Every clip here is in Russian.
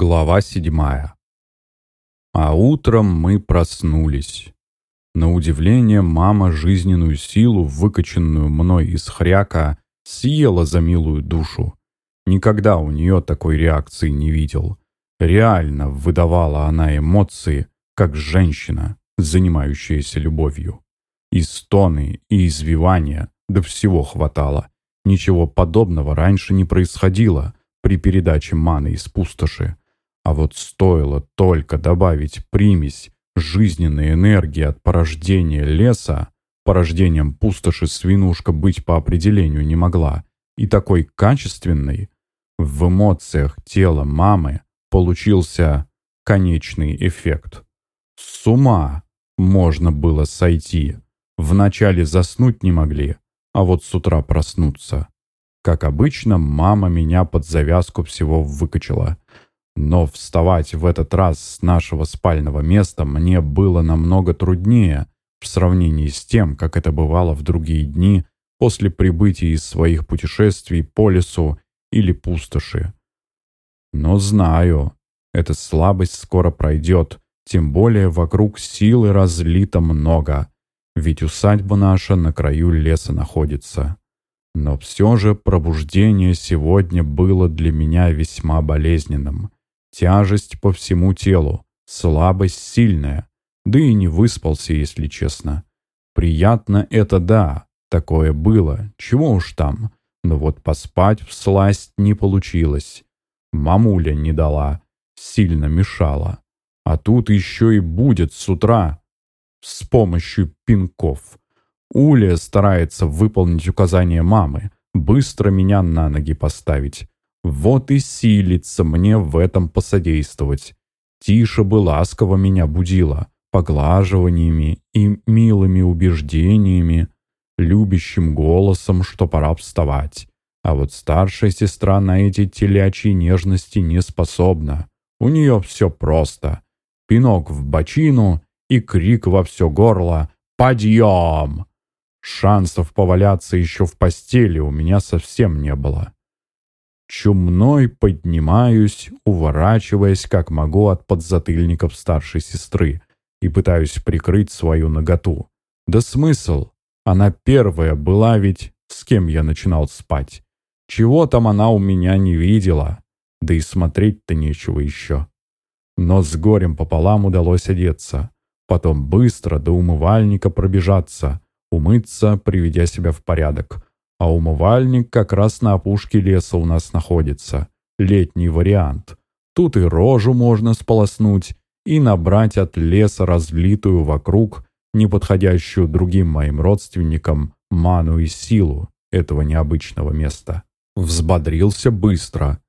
Глава седьмая. А утром мы проснулись. На удивление, мама жизненную силу, выкачанную мной из хряка, съела за милую душу. Никогда у нее такой реакции не видел. Реально выдавала она эмоции, как женщина, занимающаяся любовью. И стоны, и извивания, да всего хватало. Ничего подобного раньше не происходило при передаче маны из пустоши. А вот стоило только добавить примесь жизненной энергии от порождения леса, порождением пустоши свинушка быть по определению не могла, и такой качественной, в эмоциях тела мамы получился конечный эффект. С ума можно было сойти. Вначале заснуть не могли, а вот с утра проснуться. Как обычно, мама меня под завязку всего выкачала. Но вставать в этот раз с нашего спального места мне было намного труднее в сравнении с тем, как это бывало в другие дни после прибытия из своих путешествий по лесу или пустоши. Но знаю, эта слабость скоро пройдет, тем более вокруг силы разлито много, ведь усадьба наша на краю леса находится. Но все же пробуждение сегодня было для меня весьма болезненным. Тяжесть по всему телу, слабость сильная, да и не выспался, если честно. Приятно это да, такое было, чего уж там. Но вот поспать в сласть не получилось. Мамуля не дала, сильно мешала. А тут еще и будет с утра с помощью пинков. Уля старается выполнить указания мамы, быстро меня на ноги поставить. Вот и силится мне в этом посодействовать. Тише бы ласково меня будила, поглаживаниями и милыми убеждениями, любящим голосом, что пора вставать. А вот старшая сестра на эти телячьи нежности не способна. У нее все просто. Пинок в бочину и крик во все горло «Подъем!». Шансов поваляться еще в постели у меня совсем не было. Чумной поднимаюсь, уворачиваясь как могу от подзатыльников старшей сестры и пытаюсь прикрыть свою наготу. Да смысл? Она первая была ведь, с кем я начинал спать. Чего там она у меня не видела? Да и смотреть-то нечего еще. Но с горем пополам удалось одеться. Потом быстро до умывальника пробежаться, умыться, приведя себя в порядок. А умывальник как раз на опушке леса у нас находится. Летний вариант. Тут и рожу можно сполоснуть, и набрать от леса разлитую вокруг, неподходящую другим моим родственникам, ману и силу этого необычного места. Взбодрился быстро.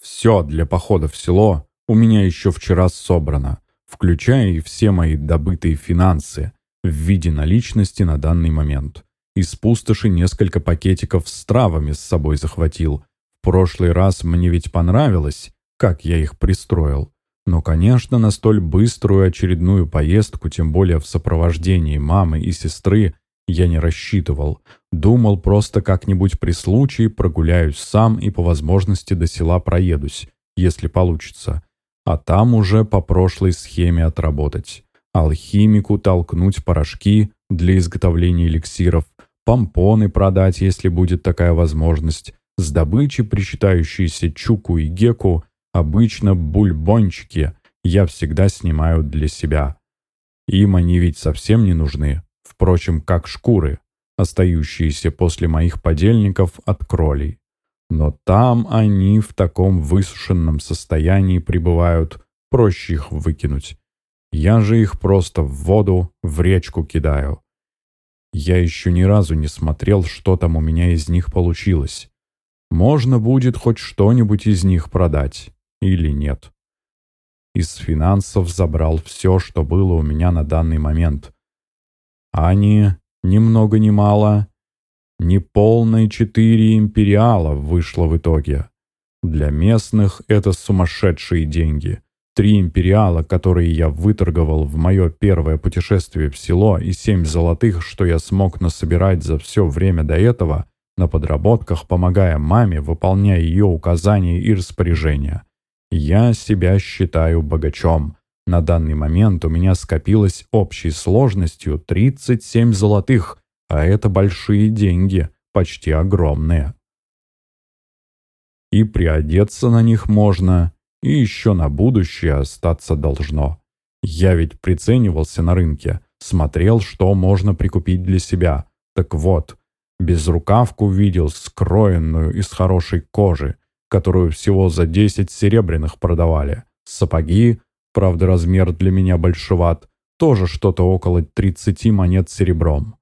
Все для похода в село у меня еще вчера собрано, включая и все мои добытые финансы, в виде наличности на данный момент. Из пустоши несколько пакетиков с травами с собой захватил. В прошлый раз мне ведь понравилось, как я их пристроил. Но, конечно, на столь быструю очередную поездку, тем более в сопровождении мамы и сестры, я не рассчитывал. Думал, просто как-нибудь при случае прогуляюсь сам и по возможности до села проедусь, если получится. А там уже по прошлой схеме отработать алхимику толкнуть порошки для изготовления эликсиров, помпоны продать, если будет такая возможность, с добычи, причитающиеся чуку и геку, обычно бульбончики я всегда снимаю для себя. Им они ведь совсем не нужны, впрочем, как шкуры, остающиеся после моих подельников от кролей. Но там они в таком высушенном состоянии пребывают, проще их выкинуть. Я же их просто в воду, в речку кидаю. Я еще ни разу не смотрел, что там у меня из них получилось. Можно будет хоть что-нибудь из них продать. Или нет. Из финансов забрал все, что было у меня на данный момент. Ани, ни много ни мало, неполные четыре империала вышло в итоге. Для местных это сумасшедшие деньги. Три империала, которые я выторговал в мое первое путешествие в село, и семь золотых, что я смог насобирать за все время до этого, на подработках, помогая маме, выполняя ее указания и распоряжения. Я себя считаю богачом. На данный момент у меня скопилось общей сложностью 37 золотых, а это большие деньги, почти огромные. И приодеться на них можно, и еще на будущее остаться должно. Я ведь приценивался на рынке, смотрел, что можно прикупить для себя. Так вот, безрукавку видел, скроенную из хорошей кожи, которую всего за 10 серебряных продавали. Сапоги, правда размер для меня большеват, тоже что-то около 30 монет серебром.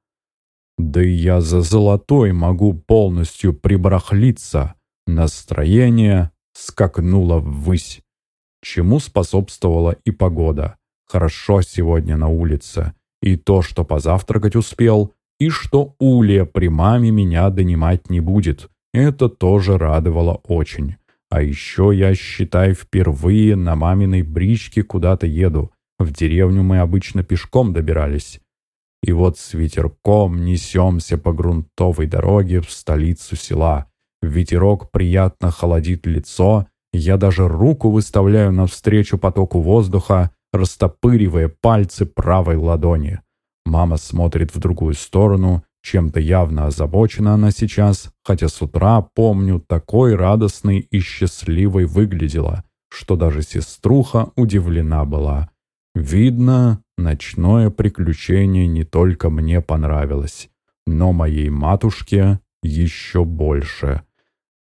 Да и я за золотой могу полностью прибарахлиться. Настроение скакнуло ввысь, чему способствовала и погода. Хорошо сегодня на улице. И то, что позавтракать успел, и что Улья при маме меня донимать не будет. Это тоже радовало очень. А еще я, считай, впервые на маминой бричке куда-то еду. В деревню мы обычно пешком добирались. И вот с ветерком несемся по грунтовой дороге в столицу села. Ветерок приятно холодит лицо, я даже руку выставляю навстречу потоку воздуха, растопыривая пальцы правой ладони. Мама смотрит в другую сторону, чем-то явно озабочена она сейчас, хотя с утра, помню, такой радостной и счастливой выглядела, что даже сеструха удивлена была. Видно, ночное приключение не только мне понравилось, но моей матушке еще больше.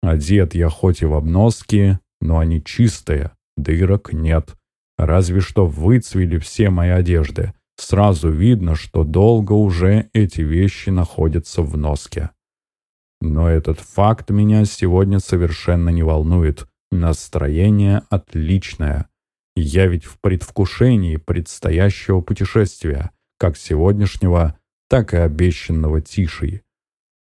Одет я хоть и в обноски, но они чистые, дырок нет. Разве что выцвели все мои одежды. Сразу видно, что долго уже эти вещи находятся в носке. Но этот факт меня сегодня совершенно не волнует. Настроение отличное. Я ведь в предвкушении предстоящего путешествия, как сегодняшнего, так и обещанного Тишей.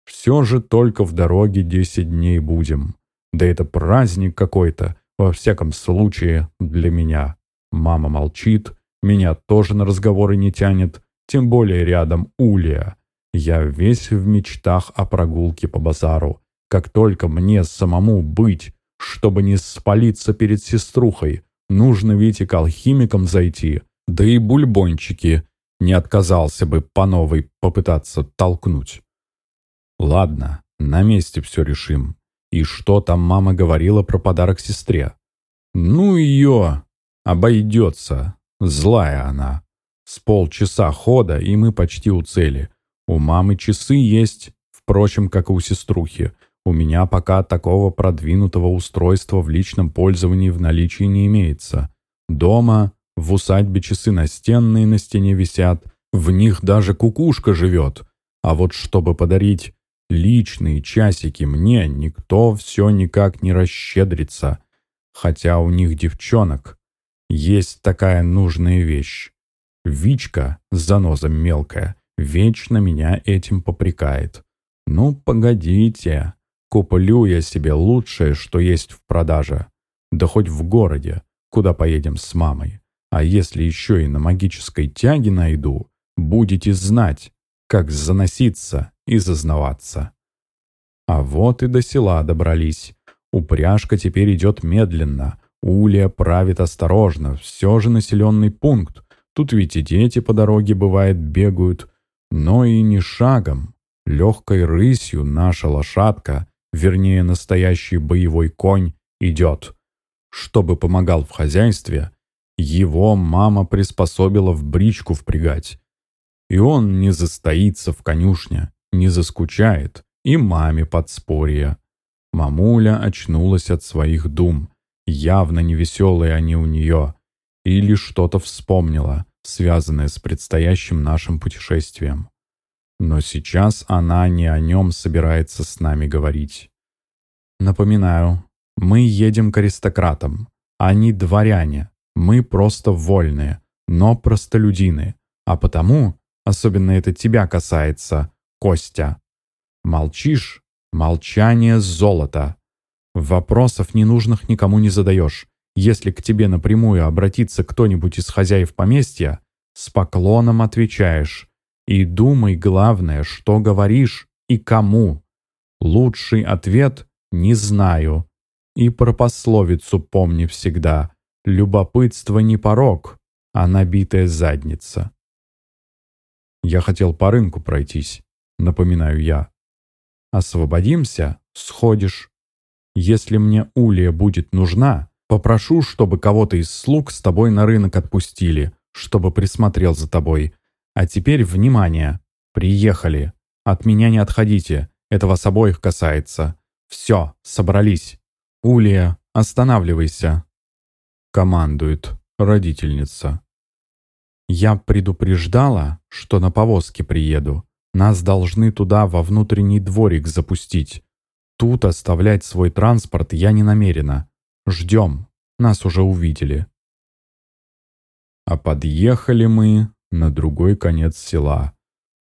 Все же только в дороге десять дней будем. Да это праздник какой-то, во всяком случае, для меня. Мама молчит, меня тоже на разговоры не тянет, тем более рядом Улия. Я весь в мечтах о прогулке по базару. Как только мне самому быть, чтобы не спалиться перед сеструхой, нужно ведь и к алхимикам зайти, да и бульбончики не отказался бы по новой попытаться толкнуть. Ладно, на месте все решим. И что там мама говорила про подарок сестре? Ну ее, обойдется, злая она. С полчаса хода, и мы почти у цели. У мамы часы есть, впрочем, как и у сеструхи. У меня пока такого продвинутого устройства в личном пользовании в наличии не имеется. Дома, в усадьбе часы настенные на стене висят, в них даже кукушка живет. А вот чтобы подарить личные часики мне никто все никак не расщедрится, хотя у них девчонок есть такая нужная вещь. Вичка, заноза мелкая, вечно меня этим попрекает. Ну, погодите, куплю я себе лучшее, что есть в продаже. Да хоть в городе, куда поедем с мамой. А если еще и на магической тяге найду, будете знать, как заноситься и зазнаваться. А вот и до села добрались. Упряжка теперь идет медленно. Улья правит осторожно. Все же населенный пункт. Тут ведь и дети по дороге, бывает, бегают. Но и не шагом. Легкой рысью наша лошадка, вернее, настоящий боевой конь, идет. Чтобы помогал в хозяйстве, его мама приспособила в бричку впрягать. И он не застоится в конюшне, не заскучает, и маме подспорье. Мамуля очнулась от своих дум. Явно невеселые они у нее. Или что-то вспомнила, связанное с предстоящим нашим путешествием. Но сейчас она не о нем собирается с нами говорить. Напоминаю, мы едем к аристократам. Они дворяне. Мы просто вольные, но простолюдины. А потому Особенно это тебя касается, Костя. Молчишь? Молчание золото. Вопросов ненужных никому не задаешь. Если к тебе напрямую обратится кто-нибудь из хозяев поместья, с поклоном отвечаешь. И думай, главное, что говоришь и кому. Лучший ответ «не знаю» И про пословицу помни всегда. Любопытство не порог, а набитая задница. Я хотел по рынку пройтись, напоминаю я. Освободимся, сходишь. Если мне Улия будет нужна, попрошу, чтобы кого-то из слуг с тобой на рынок отпустили, чтобы присмотрел за тобой. А теперь, внимание, приехали. От меня не отходите, это вас обоих касается. Все, собрались. Улия, останавливайся. Командует родительница. Я предупреждала, что на повозке приеду. Нас должны туда во внутренний дворик запустить. Тут оставлять свой транспорт я не намерена. Ждем. Нас уже увидели. А подъехали мы на другой конец села.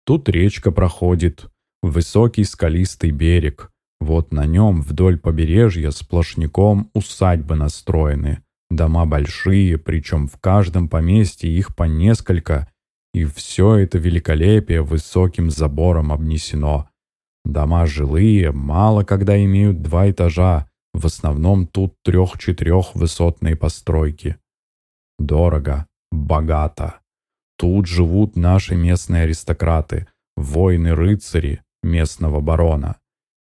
Тут речка проходит, высокий скалистый берег. Вот на нем вдоль побережья сплошняком усадьбы настроены. Дома большие, причем в каждом поместье их по несколько, и все это великолепие высоким забором обнесено. Дома жилые, мало когда имеют два этажа, в основном тут трех-четырех высотные постройки. Дорого, богато. Тут живут наши местные аристократы, воины-рыцари местного барона.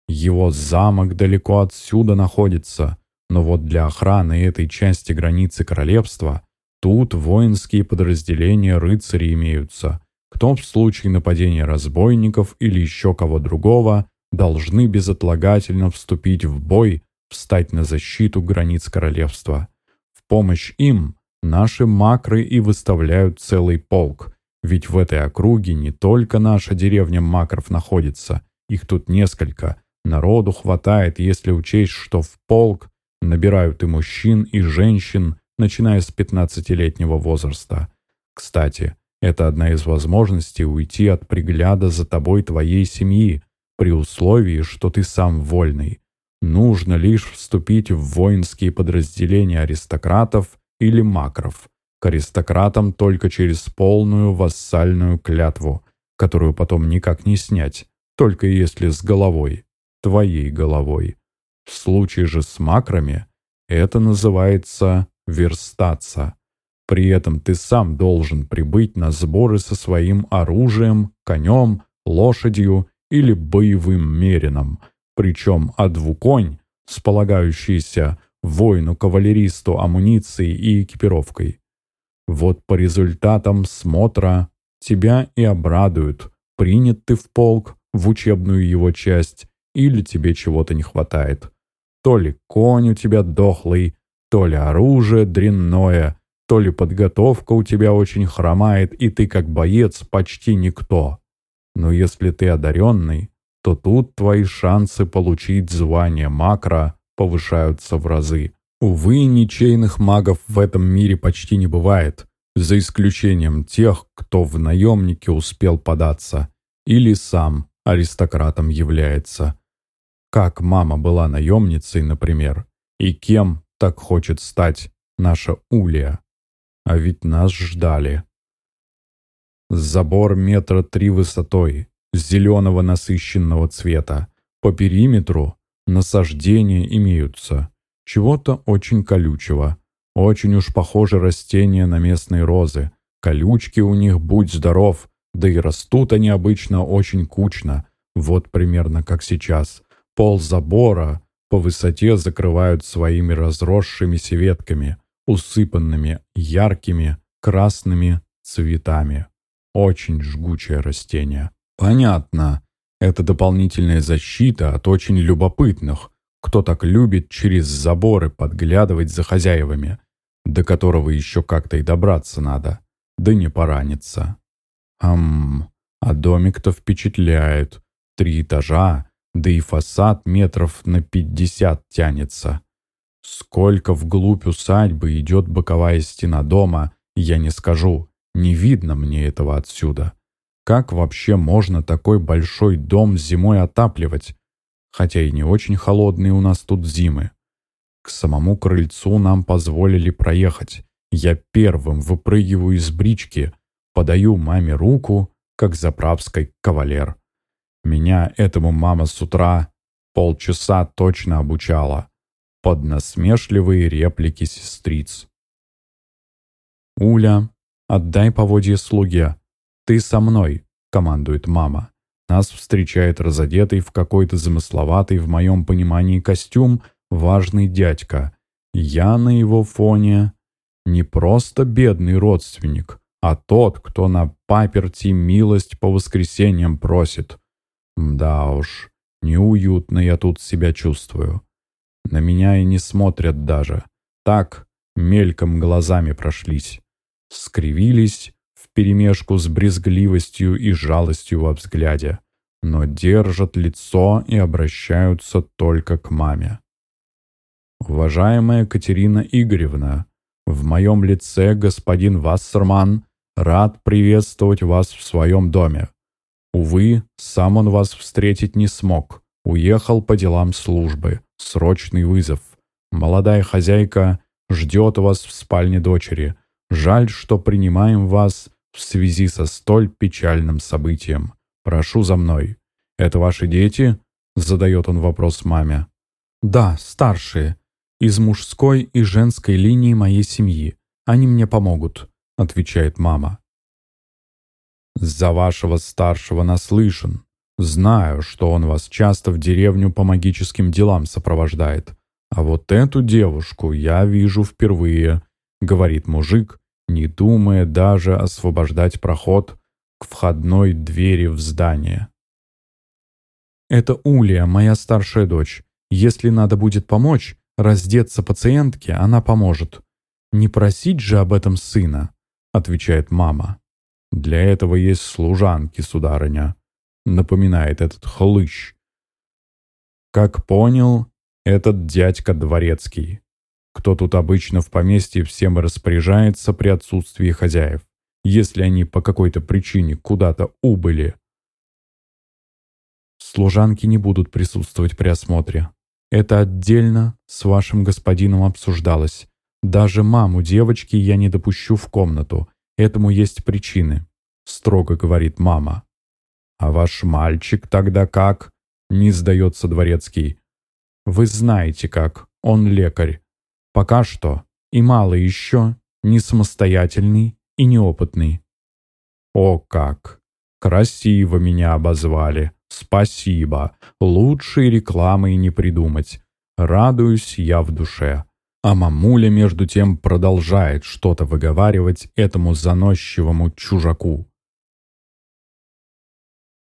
Его замок далеко отсюда находится, но вот для охраны этой части границы королевства тут воинские подразделения рыцарей имеются, кто в случае нападения разбойников или еще кого другого должны безотлагательно вступить в бой, встать на защиту границ королевства. В помощь им наши макры и выставляют целый полк, ведь в этой округе не только наша деревня макров находится, их тут несколько, народу хватает, если учесть, что в полк набирают и мужчин, и женщин, начиная с 15-летнего возраста. Кстати, это одна из возможностей уйти от пригляда за тобой твоей семьи, при условии, что ты сам вольный. Нужно лишь вступить в воинские подразделения аристократов или макров. К аристократам только через полную вассальную клятву, которую потом никак не снять, только если с головой, твоей головой. В случае же с макрами это называется верстаться. При этом ты сам должен прибыть на сборы со своим оружием, конем, лошадью или боевым мерином, причем а двуконь, с полагающейся воину-кавалеристу амуницией и экипировкой. Вот по результатам смотра тебя и обрадуют, принят ты в полк, в учебную его часть, или тебе чего-то не хватает. То ли конь у тебя дохлый, то ли оружие дрянное, то ли подготовка у тебя очень хромает, и ты как боец почти никто. Но если ты одаренный, то тут твои шансы получить звание макро повышаются в разы. Увы, ничейных магов в этом мире почти не бывает, за исключением тех, кто в наемнике успел податься, или сам аристократом является. Как мама была наемницей, например, и кем так хочет стать наша Улия. А ведь нас ждали. Забор метра три высотой, зеленого насыщенного цвета. По периметру насаждения имеются. Чего-то очень колючего. Очень уж похоже растения на местные розы. Колючки у них будь здоров, да и растут они обычно очень кучно. Вот примерно как сейчас. Пол забора по высоте закрывают своими разросшимися ветками, усыпанными яркими красными цветами. Очень жгучее растение. Понятно, это дополнительная защита от очень любопытных, кто так любит через заборы подглядывать за хозяевами, до которого еще как-то и добраться надо, да не пораниться. Ам, а домик-то впечатляет. Три этажа, да и фасад метров на пятьдесят тянется. Сколько вглубь усадьбы идет боковая стена дома, я не скажу, не видно мне этого отсюда. Как вообще можно такой большой дом зимой отапливать? Хотя и не очень холодные у нас тут зимы. К самому крыльцу нам позволили проехать. Я первым выпрыгиваю из брички, подаю маме руку, как заправской кавалер. Меня этому мама с утра полчаса точно обучала. под насмешливые реплики сестриц. «Уля, отдай поводье слуге. Ты со мной», — командует мама. Нас встречает разодетый в какой-то замысловатый, в моем понимании, костюм важный дядька. Я на его фоне не просто бедный родственник, а тот, кто на паперти милость по воскресеньям просит. Да уж, неуютно я тут себя чувствую. На меня и не смотрят даже. Так, мельком глазами прошлись. Скривились вперемешку с брезгливостью и жалостью во взгляде, но держат лицо и обращаются только к маме. «Уважаемая Катерина Игоревна, в моем лице господин Вассерман рад приветствовать вас в своем доме. Увы, сам он вас встретить не смог. Уехал по делам службы. Срочный вызов. Молодая хозяйка ждет вас в спальне дочери. Жаль, что принимаем вас в связи со столь печальным событием. Прошу за мной. Это ваши дети?» Задает он вопрос маме. «Да, старшие. Из мужской и женской линии моей семьи. Они мне помогут», — отвечает мама. «За вашего старшего наслышан. Знаю, что он вас часто в деревню по магическим делам сопровождает. А вот эту девушку я вижу впервые», — говорит мужик, не думая даже освобождать проход к входной двери в здание. «Это Улия, моя старшая дочь. Если надо будет помочь, раздеться пациентке, она поможет. Не просить же об этом сына, отвечает мама. Для этого есть служанки, сударыня, напоминает этот хлыщ. Как понял, этот дядька дворецкий. Кто тут обычно в поместье всем распоряжается при отсутствии хозяев, если они по какой-то причине куда-то убыли. Служанки не будут присутствовать при осмотре. Это отдельно с вашим господином обсуждалось. Даже маму девочки я не допущу в комнату. Этому есть причины», — строго говорит мама. «А ваш мальчик тогда как?» — не сдается дворецкий. «Вы знаете как. Он лекарь. Пока что. И мало еще. Не самостоятельный и неопытный». «О как! Красиво меня обозвали. Спасибо. Лучшей рекламы и не придумать. Радуюсь я в душе. А мамуля, между тем, продолжает что-то выговаривать этому заносчивому чужаку.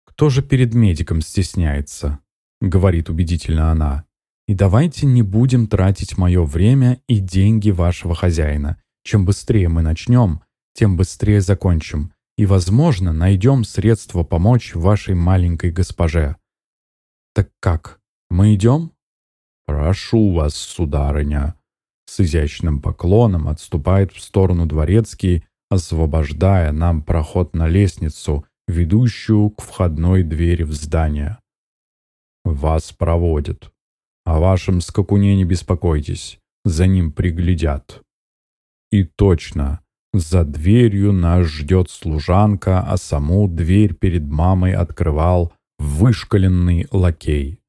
«Кто же перед медиком стесняется?» — говорит убедительно она. «И давайте не будем тратить мое время и деньги вашего хозяина. Чем быстрее мы начнем, тем быстрее закончим и, возможно, найдем средства помочь вашей маленькой госпоже. Так как, мы идем? Прошу вас, сударыня. С изящным поклоном отступает в сторону дворецкий, освобождая нам проход на лестницу, ведущую к входной двери в здание. Вас проводят. О вашем скакуне не беспокойтесь, за ним приглядят. И точно, за дверью нас ждет служанка, а саму дверь перед мамой открывал вышкаленный лакей.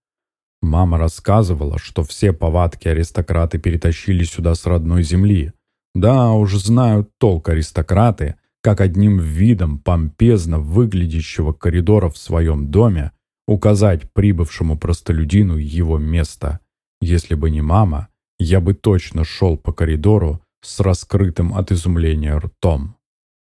Мама рассказывала, что все повадки аристократы перетащили сюда с родной земли. Да, уж знают толк аристократы, как одним видом помпезно выглядящего коридора в своем доме указать прибывшему простолюдину его место. Если бы не мама, я бы точно шел по коридору, с раскрытым от изумления ртом.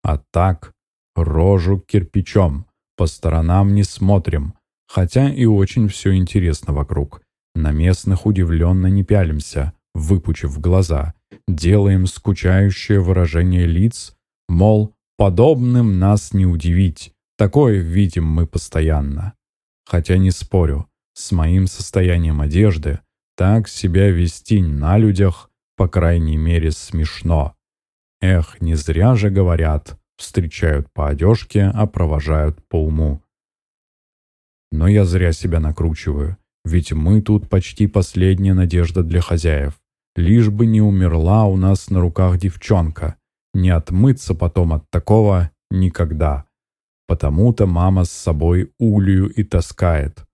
А так, рожу кирпичом, по сторонам не смотрим, хотя и очень все интересно вокруг. На местных удивленно не пялимся, выпучив глаза, делаем скучающее выражение лиц, мол, подобным нас не удивить, такое видим мы постоянно. Хотя не спорю, с моим состоянием одежды так себя вести на людях по крайней мере, смешно. Эх, не зря же говорят, встречают по одежке, а провожают по уму. Но я зря себя накручиваю, ведь мы тут почти последняя надежда для хозяев. Лишь бы не умерла у нас на руках девчонка. Не отмыться потом от такого никогда. Потому-то мама с собой улью и таскает.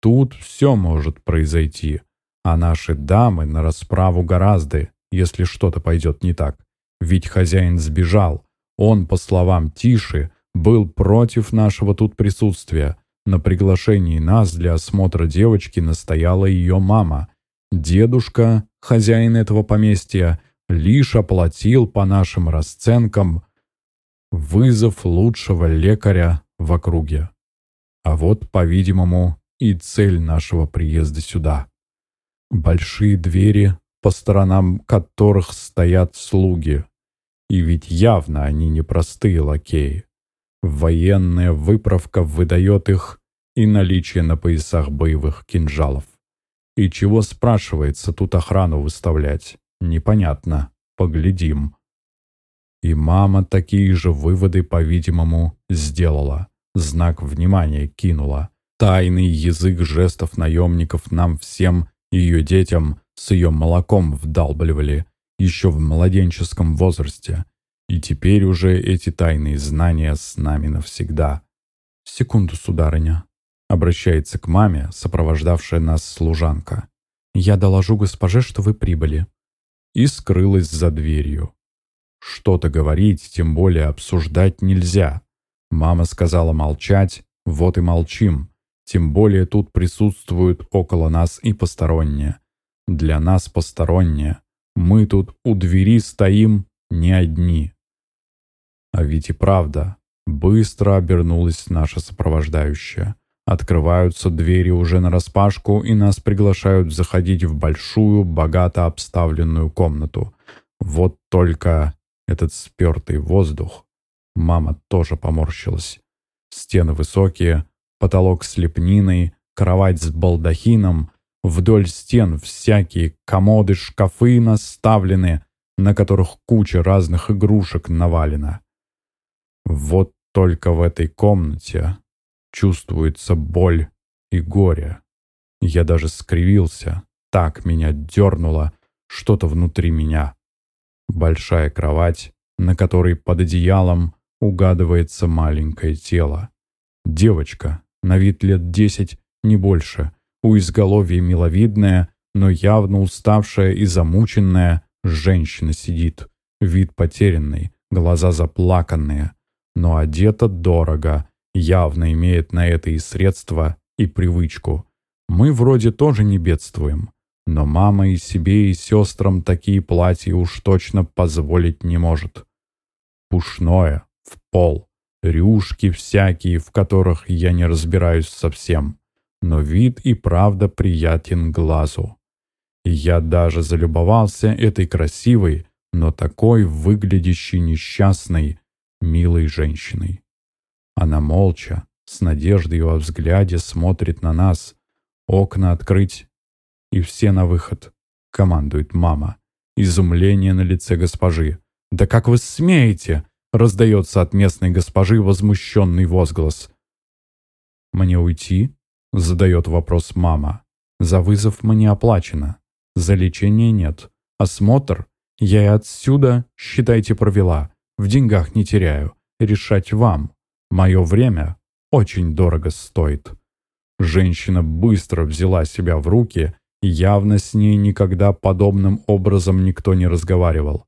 Тут все может произойти. А наши дамы на расправу гораздо, если что-то пойдет не так. Ведь хозяин сбежал. Он, по словам Тиши, был против нашего тут присутствия. На приглашении нас для осмотра девочки настояла ее мама. Дедушка, хозяин этого поместья, лишь оплатил по нашим расценкам вызов лучшего лекаря в округе. А вот, по-видимому, и цель нашего приезда сюда. Большие двери, по сторонам которых стоят слуги. И ведь явно они не простые лакеи. Военная выправка выдает их и наличие на поясах боевых кинжалов. И чего, спрашивается, тут охрану выставлять? Непонятно. Поглядим. И мама такие же выводы, по-видимому, сделала. Знак внимания кинула. Тайный язык жестов наемников нам всем, ее детям, с ее молоком вдалбливали еще в младенческом возрасте. И теперь уже эти тайные знания с нами навсегда. «Секунду, сударыня», — обращается к маме, сопровождавшая нас служанка. «Я доложу госпоже, что вы прибыли». И скрылась за дверью. Что-то говорить, тем более обсуждать нельзя. Мама сказала молчать, вот и молчим. Тем более тут присутствуют около нас и посторонние. Для нас посторонние. Мы тут у двери стоим не одни. А ведь и правда, быстро обернулась наша сопровождающая. Открываются двери уже нараспашку, и нас приглашают заходить в большую, богато обставленную комнату. Вот только этот спертый воздух. Мама тоже поморщилась. Стены высокие, потолок с лепниной, кровать с балдахином, вдоль стен всякие комоды, шкафы наставлены, на которых куча разных игрушек навалена. Вот только в этой комнате чувствуется боль и горе. Я даже скривился, так меня дернуло что-то внутри меня. Большая кровать, на которой под одеялом угадывается маленькое тело. Девочка, на вид лет десять, не больше. У изголовья миловидная, но явно уставшая и замученная женщина сидит. Вид потерянный, глаза заплаканные. Но одета дорого, явно имеет на это и средства, и привычку. Мы вроде тоже не бедствуем. Но мама и себе, и сестрам такие платья уж точно позволить не может. Пушное, в пол, рюшки всякие, в которых я не разбираюсь совсем, но вид и правда приятен глазу. Я даже залюбовался этой красивой, но такой выглядящей несчастной, милой женщиной. Она молча, с надеждой во взгляде смотрит на нас, окна открыть, и все на выход, командует мама. Изумление на лице госпожи. «Да как вы смеете?» Раздается от местной госпожи возмущенный возглас. «Мне уйти?» — задает вопрос мама. «За вызов мне оплачено. За лечение нет. Осмотр я и отсюда, считайте, провела. В деньгах не теряю. Решать вам. Мое время очень дорого стоит». Женщина быстро взяла себя в руки, явно с ней никогда подобным образом никто не разговаривал.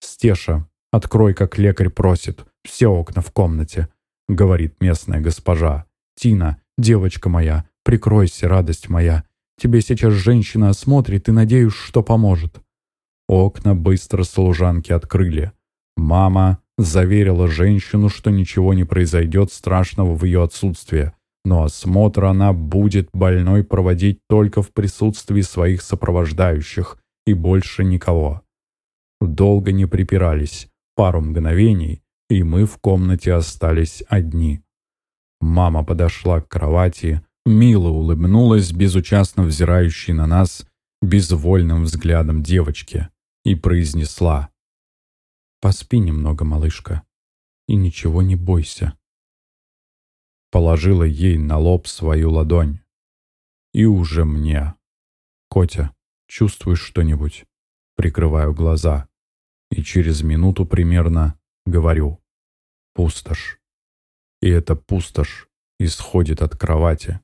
«Стеша, «Открой, как лекарь просит, все окна в комнате», — говорит местная госпожа. «Тина, девочка моя, прикройся, радость моя. Тебе сейчас женщина осмотрит и надеюсь, что поможет». Окна быстро служанки открыли. Мама заверила женщину, что ничего не произойдет страшного в ее отсутствие, но осмотр она будет больной проводить только в присутствии своих сопровождающих и больше никого. Долго не припирались. Пару мгновений, и мы в комнате остались одни. Мама подошла к кровати, мило улыбнулась, безучастно взирающей на нас безвольным взглядом девочки, и произнесла «Поспи немного, малышка, и ничего не бойся». Положила ей на лоб свою ладонь. И уже мне. «Котя, чувствуешь что-нибудь?» Прикрываю глаза и через минуту примерно говорю «пустошь». И эта пустошь исходит от кровати,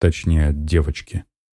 точнее от девочки.